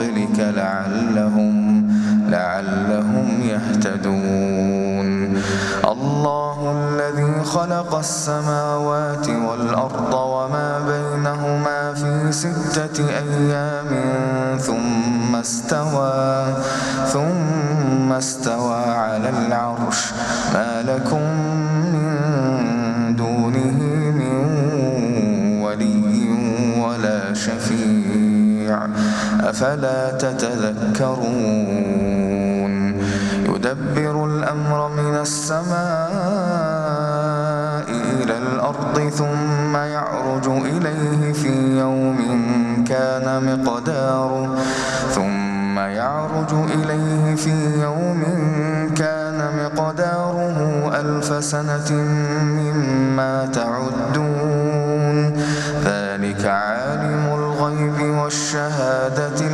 قبلك لعلهم لعلهم يهتدون. الله الذي خلق السماوات والأرض وما بينهما في ستة أيام ثم استوى ثم استوى على العرش. ما لكم أفلا تتذكرون. يدبر الأمر من السماء إلى الأرض ثم يعرج إليه في يوم كان مقداره. ثم يعرج إليه في يوم كان مقداره ألف سنة مما تعدون. ذلك عالم الغيب والشهادة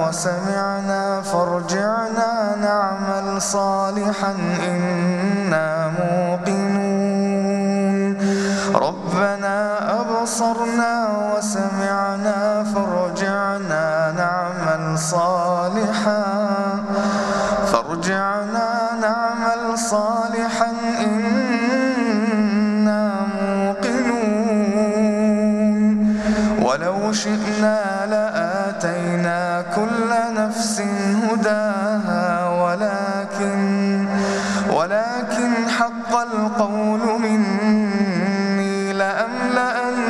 وسمعنا فارجعنا نعمل صالحا إنا موقنون. ربنا أبصرنا وسمعنا القول مني لأملأن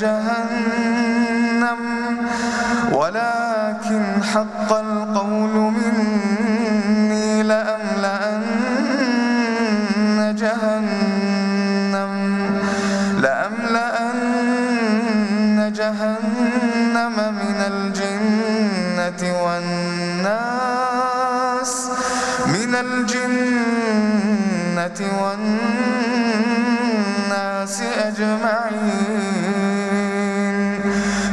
جهنم ولكن حق القول مني. والناس أجمعين.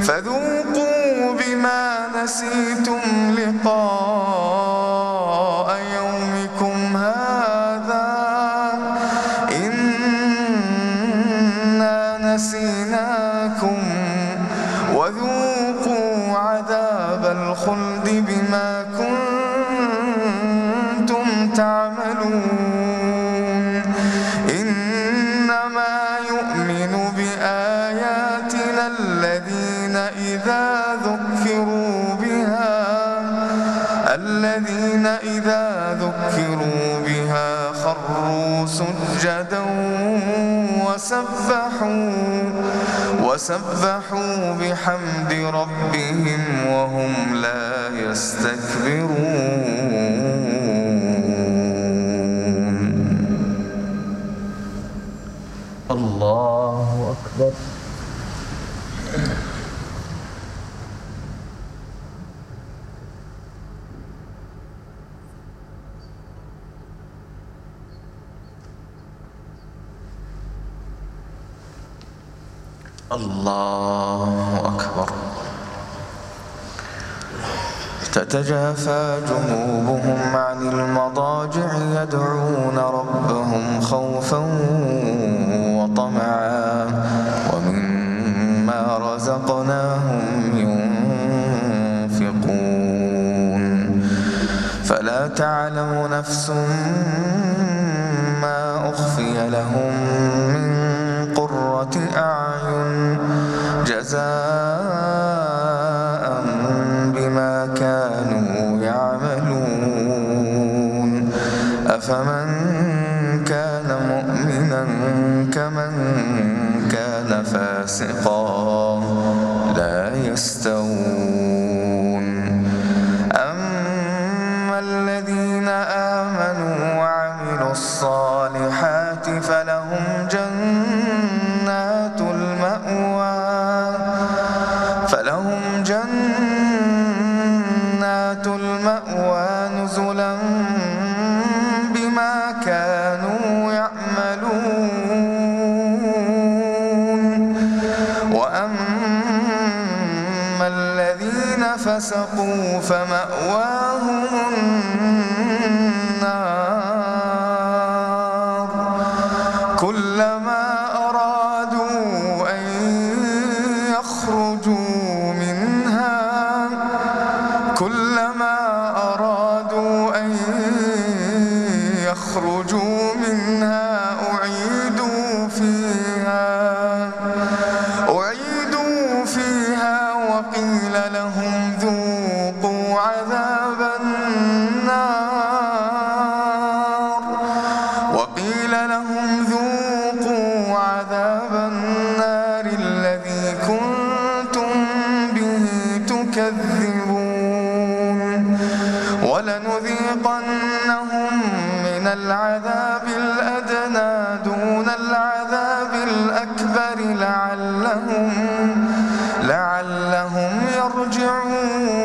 فذوقوا بما نسيتم وسبحوا وسبحوا بحمد ربهم وهم لا يستكبرون. الله أكبر. الله أكبر. تتجافى جنوبهم عن المضاجع يدعون ربهم خوفا وطمعا. ومما رزقناهم ينفقون. فلا تعلم نفس ما يستوون. أما الذين آمنوا وعملوا الصالحات فسقوا فمأواهم النار. كلما أرادوا أن يخرجوا منها كلما أرادوا أن يخرجوا الأكبر لعلهم لعلهم يرجعون.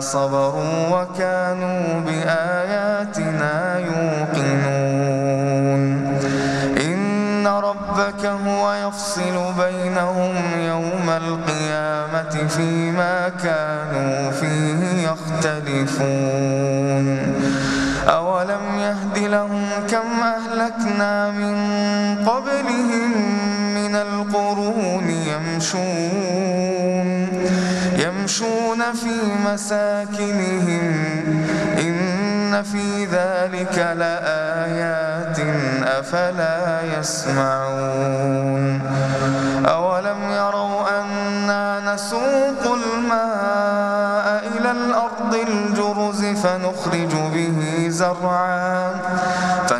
صبروا وكانوا بآياتنا يوقنون. إن ربك هو يفصل بينهم يوم القيامة فيما كانوا فيه يختلفون. أولم يهد لهم كم أهلكنا من قبلهم من القرون يمشون. يمشون في مساكنهم إن في ذلك لآيات أفلا يسمعون أولم يروا أنا نسوق الماء إلى الأرض الجرز فنخرج به زرعا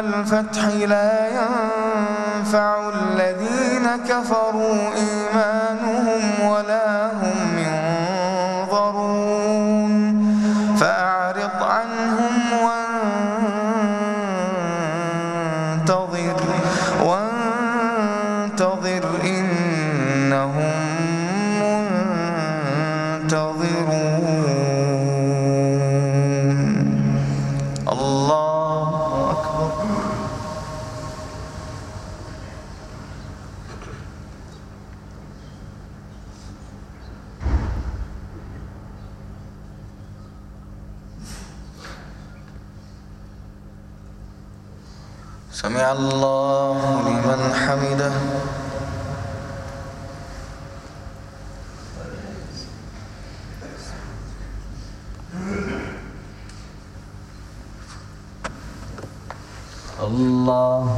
الفتح لا ينفع الذين كفروا إيمانهم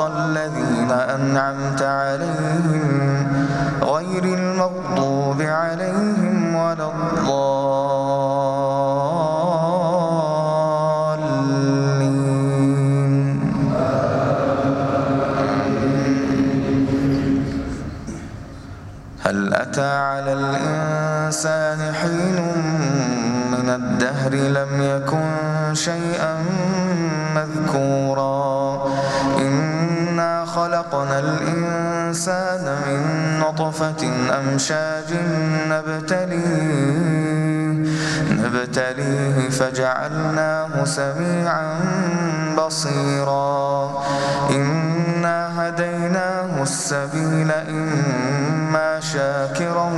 الذين أنعمت عليهم غير المغضوب عليهم ولا الضالين. هل أتى على الإنسان حين من الدهر لم يكن شيئا مذكورا؟ خلقنا الإنسان من نطفة أمشاج نبتليه نبتليه فجعلناه سميعا بصيرا. إنا هديناه السبيل إما شاكرا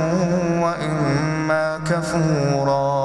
وإما كفورا.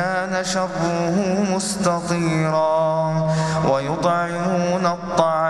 كان شره مستطيرا ويطعمون الطعام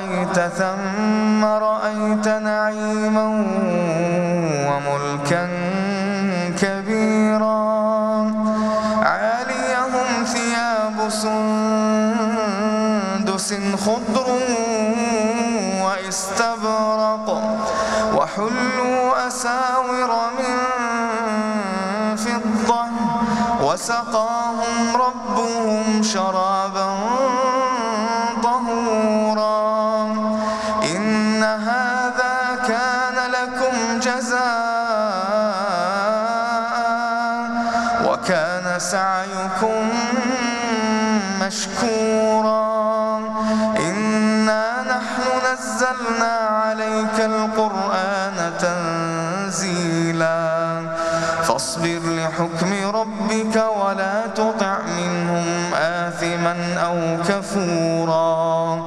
رأيت ثم رأيت نعيما وكان سعيكم مشكورا. إنا نحن نزلنا عليك القرآن تنزيلا. فاصبر لحكم ربك ولا تطع منهم آثما أو كفورا.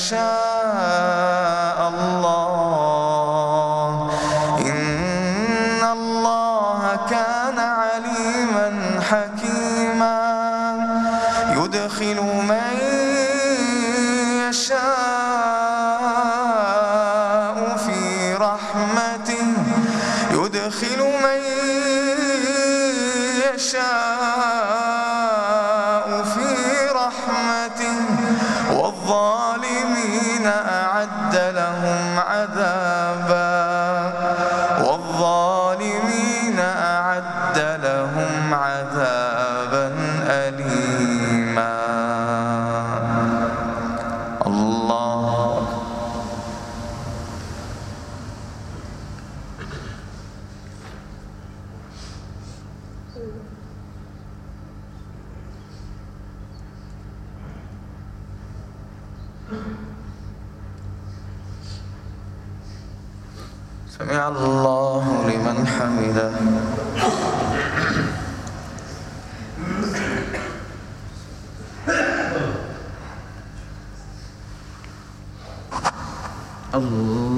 يشاء لهم عذابا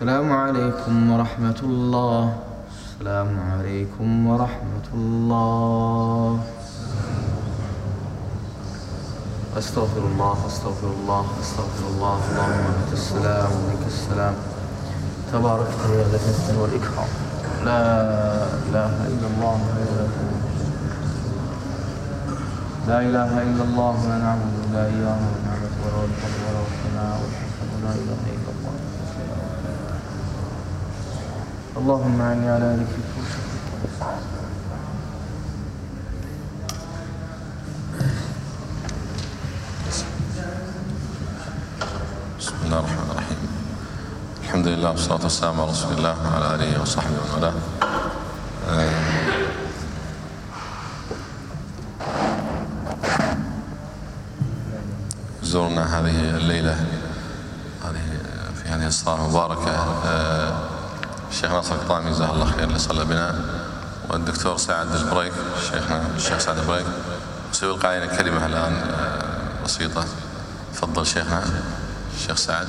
السلام عليكم ورحمة الله. السلام عليكم ورحمة الله. أستغفر الله أستغفر الله أستغفر الله. اللهم أنت السلام ومنك السلام. تبارك يا ذا والإكرام. لا إله إلا الله لا. لا إله إلا الله ولا نعبد إلا إياه ونعبد ولا الفضل ولا الثناء والحسن لا إله إلا الله اللهم أعني على ذكرك. بسم الله الرحمن الرحيم. الحمد لله والصلاة والسلام على رسول الله وعلى آله وصحبه ومن والاه. زرنا هذه الليلة هذه في هذه الصلاة المباركة آه، الشيخ ناصر القطامي جزاه الله خير اللي صلى بنا. والدكتور سعد البريك شيخنا الشيخ سعد البريك. سيلقى علينا كلمة الآن آه، بسيطة. تفضل شيخنا الشيخ سعد.